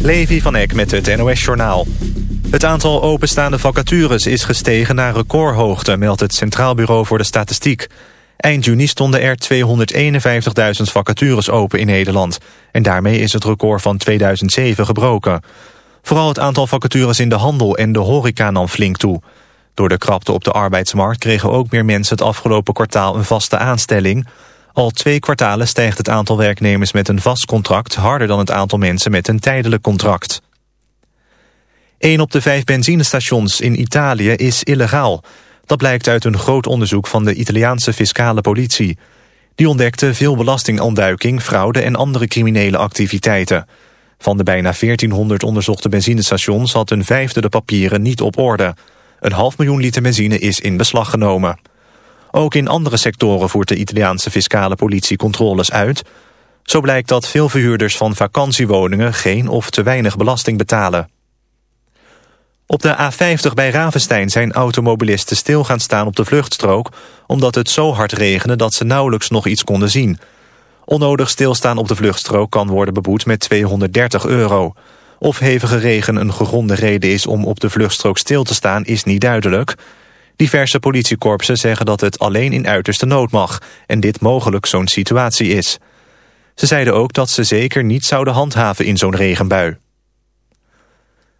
Levi van Eck met het NOS-journaal. Het aantal openstaande vacatures is gestegen naar recordhoogte... meldt het Centraal Bureau voor de Statistiek. Eind juni stonden er 251.000 vacatures open in Nederland. En daarmee is het record van 2007 gebroken. Vooral het aantal vacatures in de handel en de horeca nam flink toe. Door de krapte op de arbeidsmarkt kregen ook meer mensen... het afgelopen kwartaal een vaste aanstelling... Al twee kwartalen stijgt het aantal werknemers met een vast contract... harder dan het aantal mensen met een tijdelijk contract. Een op de vijf benzinestations in Italië is illegaal. Dat blijkt uit een groot onderzoek van de Italiaanse fiscale politie. Die ontdekte veel belastingontduiking, fraude en andere criminele activiteiten. Van de bijna 1400 onderzochte benzinestations had een vijfde de papieren niet op orde. Een half miljoen liter benzine is in beslag genomen. Ook in andere sectoren voert de Italiaanse fiscale politie controles uit. Zo blijkt dat veel verhuurders van vakantiewoningen geen of te weinig belasting betalen. Op de A50 bij Ravenstein zijn automobilisten stil gaan staan op de vluchtstrook... omdat het zo hard regende dat ze nauwelijks nog iets konden zien. Onnodig stilstaan op de vluchtstrook kan worden beboet met 230 euro. Of hevige regen een gegronde reden is om op de vluchtstrook stil te staan is niet duidelijk... Diverse politiekorpsen zeggen dat het alleen in uiterste nood mag... en dit mogelijk zo'n situatie is. Ze zeiden ook dat ze zeker niet zouden handhaven in zo'n regenbui.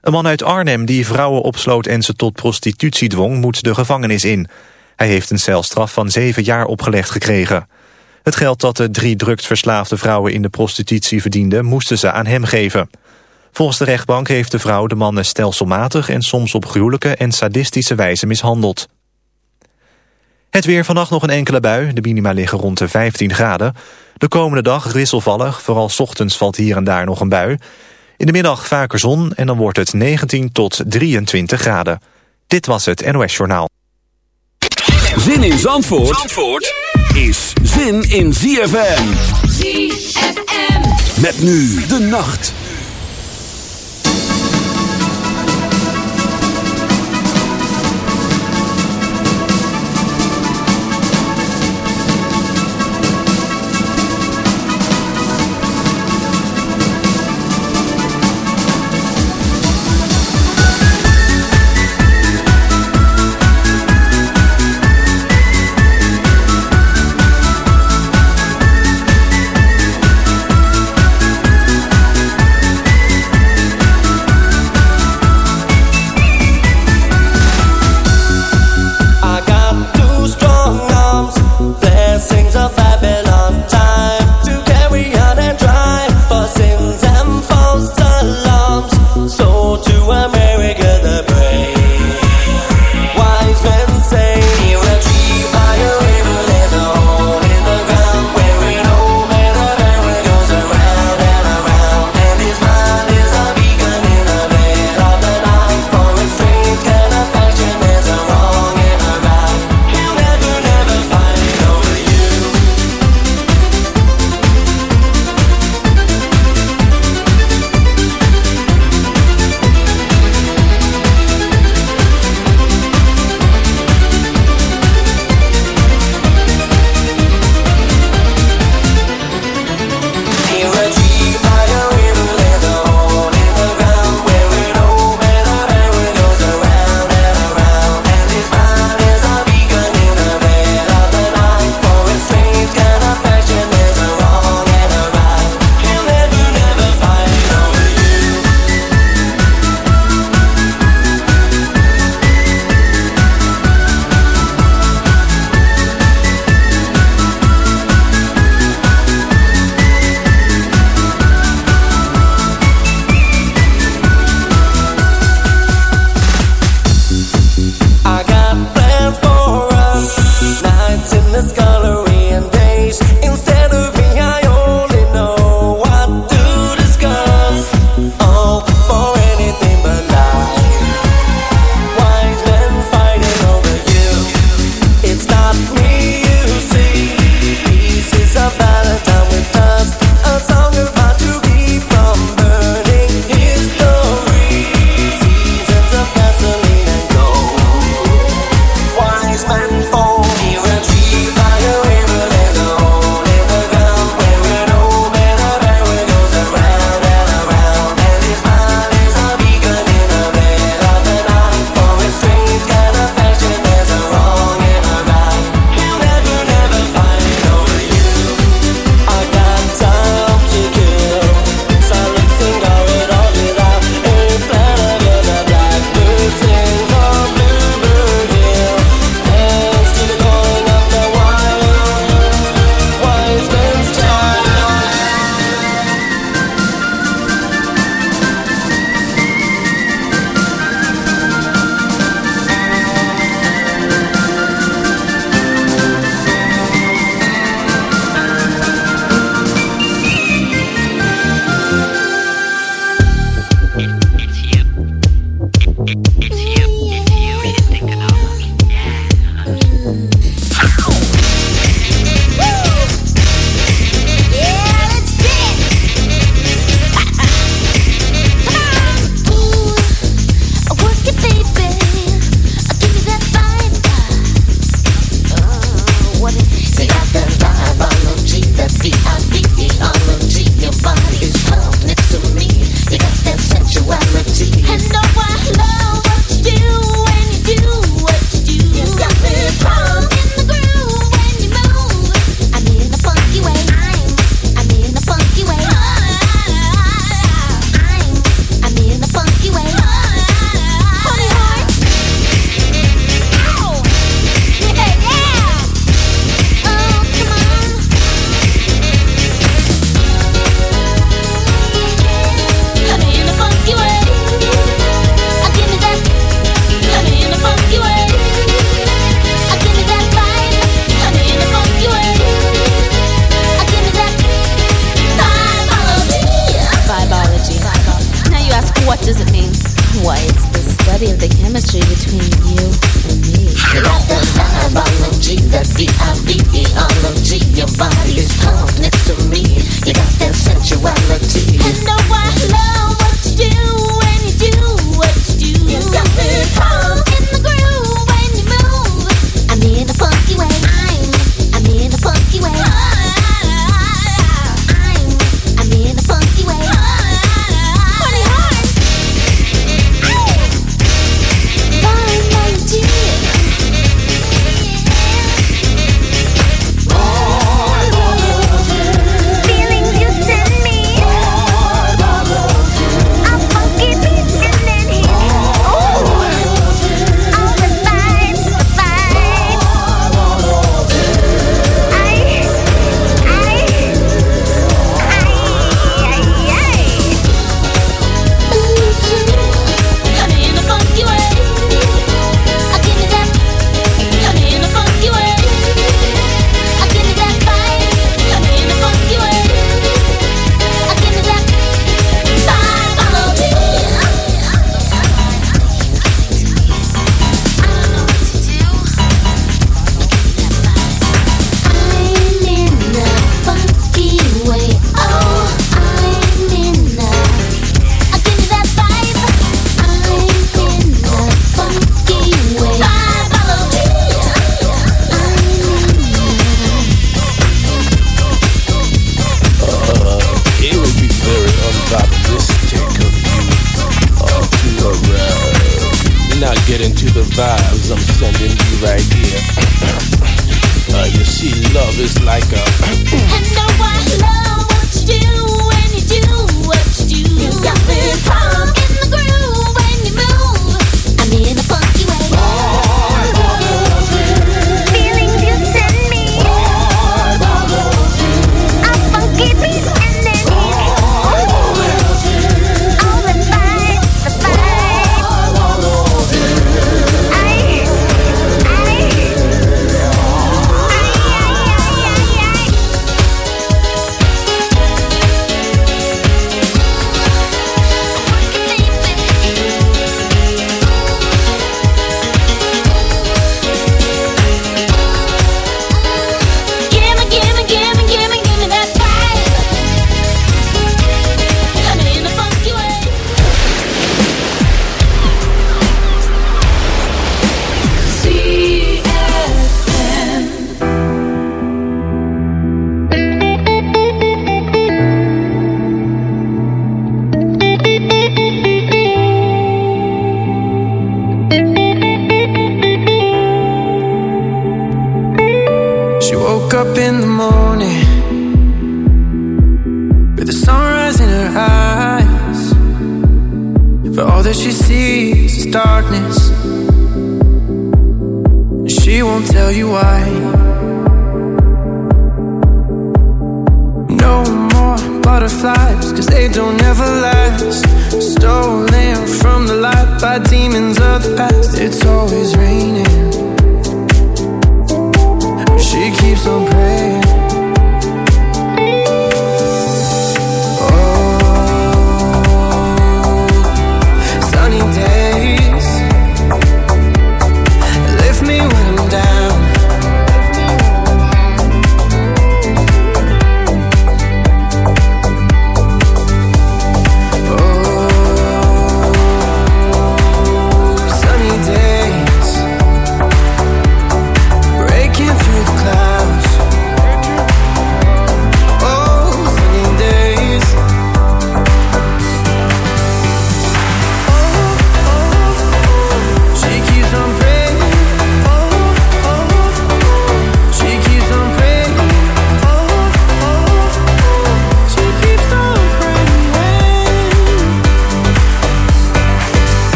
Een man uit Arnhem die vrouwen opsloot en ze tot prostitutie dwong... moet de gevangenis in. Hij heeft een celstraf van zeven jaar opgelegd gekregen. Het geld dat de drie drugsverslaafde vrouwen in de prostitutie verdienden... moesten ze aan hem geven. Volgens de rechtbank heeft de vrouw de mannen stelselmatig... en soms op gruwelijke en sadistische wijze mishandeld. Het weer vannacht nog een enkele bui. De minima liggen rond de 15 graden. De komende dag wisselvallig. Vooral ochtends valt hier en daar nog een bui. In de middag vaker zon en dan wordt het 19 tot 23 graden. Dit was het NOS Journaal. Zin in Zandvoort, Zandvoort is zin in ZFM. ZFM. Met nu de nacht.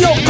no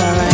alright.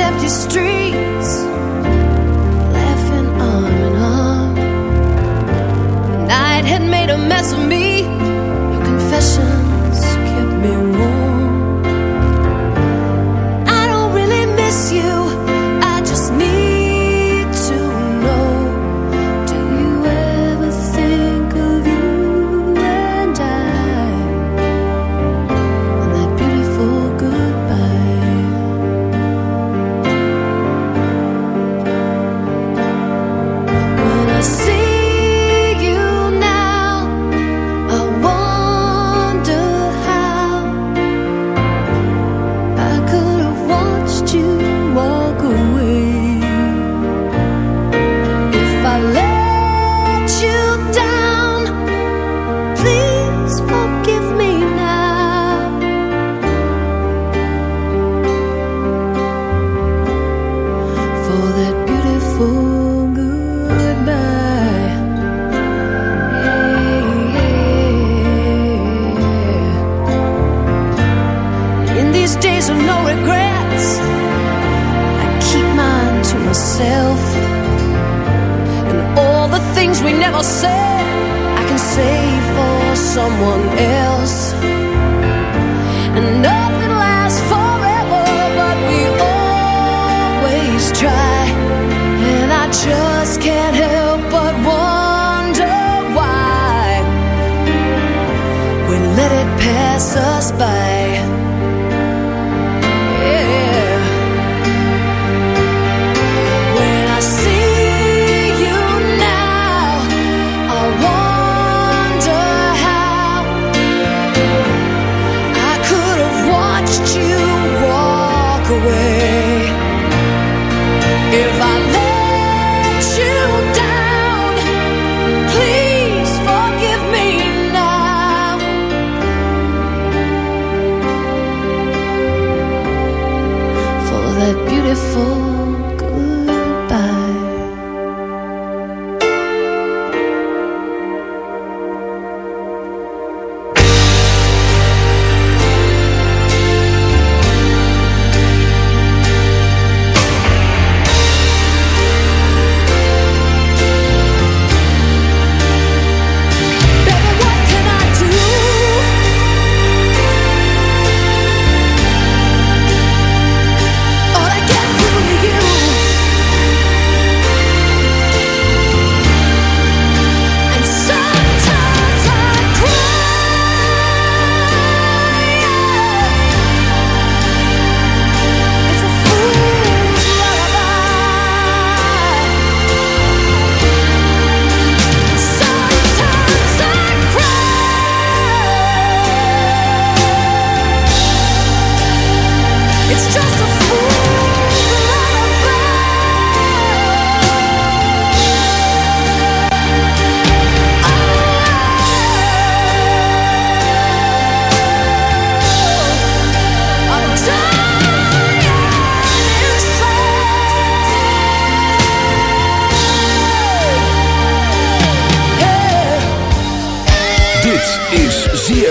Empty your street pass us by.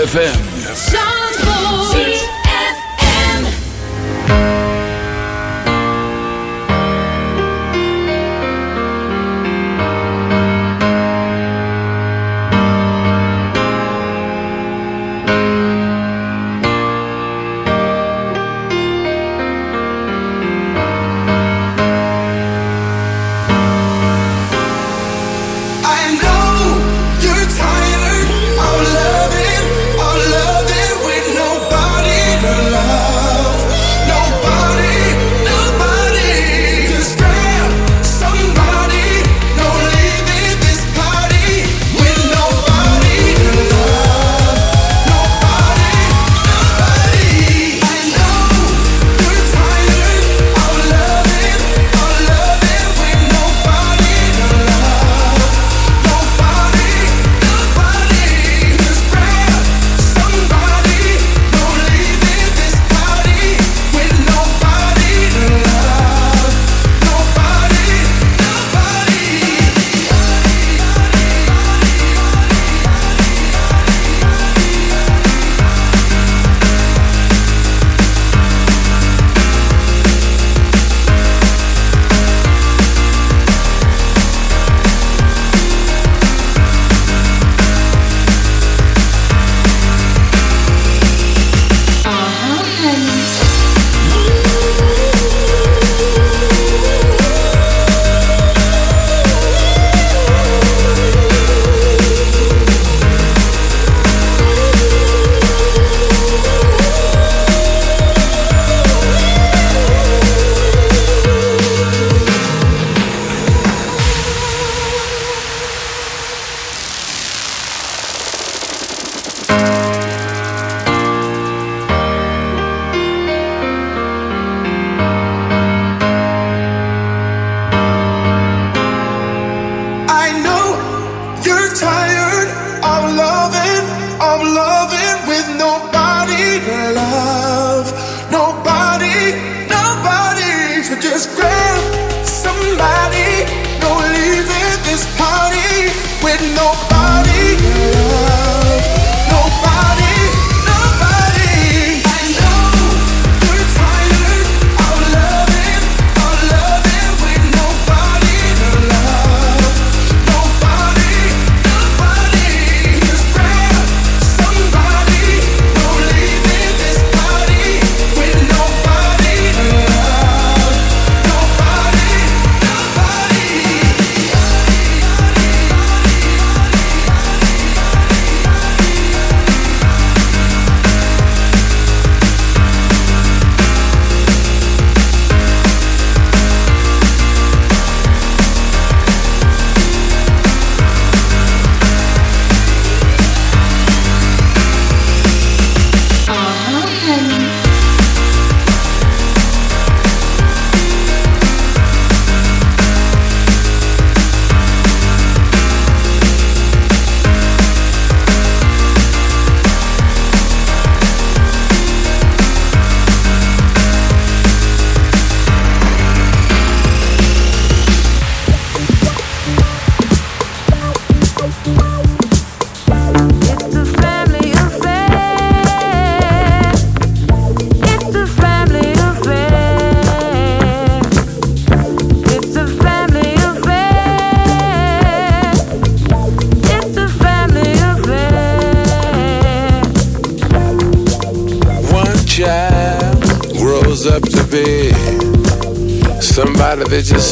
ZFM.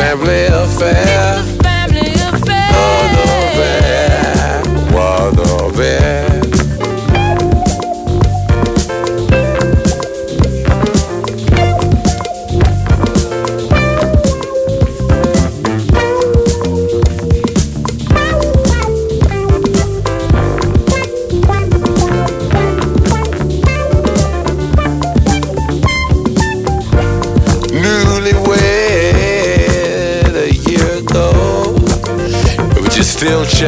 family affair. The family affair. Another bear, bear.